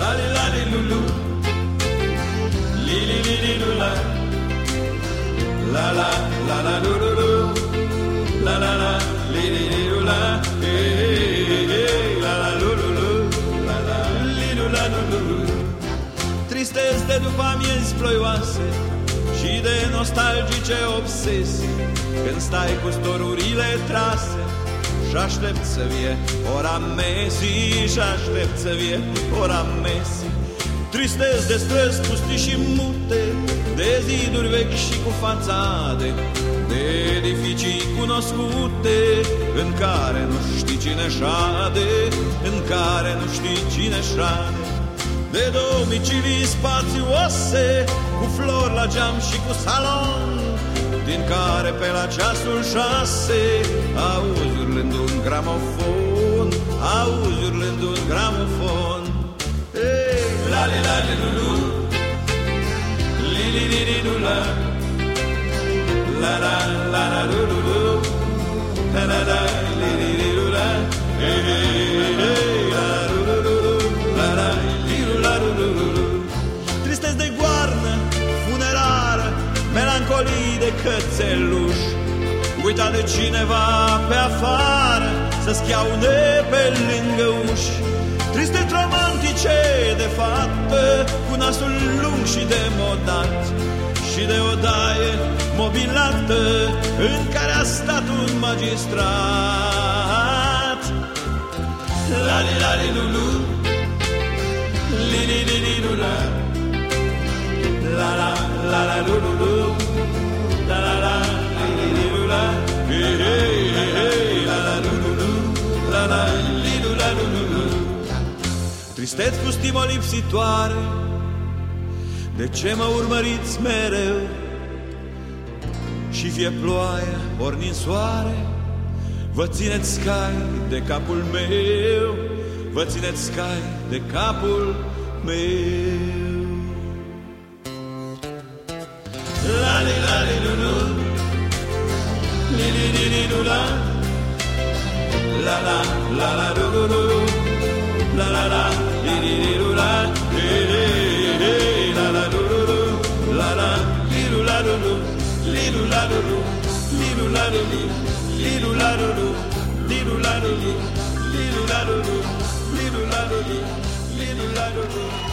Lali lali lulu. Lili lili lula. La la la la lulu La la la lili lili lula. La la lulu La la lili lula lulu Triste este după amiezi ploioase și de nostalgice obsesii Când stai cu storurile trase și aștept să vie ora Messi Și aștept să vie ora Messi Tristez de străzi pustii și mute De ziduri vechi și cu fațade De edificii cunoscute În care nu știi cine șade În care nu știi cine șade. De domicilii spațioase Cu flori la geam și cu salon din care pe la ceasul șase Auzi urlând un gramofon Auzi urlând un gramofon. Ei, la li la li lu lu. Li li li li lu la. La la la la lu lu lu. La la la li li li lu la. Ei, ei, ei, la la lu lu lu lu. La la li lu la lu lu lu lu. Tristez de goarnă funerară Melancolii de cățeluș Uita de cineva pe afară Să schiaune pe lângă uși. Triste romantice de fată Cu nasul lung și demodat Și de odaie mobilată În care a stat un magistrat. La li la li lu lu. Li li li li lu la. La la la la lu Tristeți cu stimă lipsitoare. De ce mă urmăriți mereu? Și fie ploaia ori nin soare Vă țineți cai de capul meu Vă țineți cai de capul meu. La li la li lu lu Li li li li lu la. La la la la lu lu lu Li lu la lu lu Li lu la lu li Li lu la lu lu Li lu la lu li Li lu la lu lu Li lu la lu li Li lu la lu lu